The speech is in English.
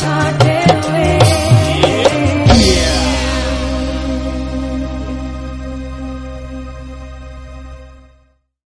Tata.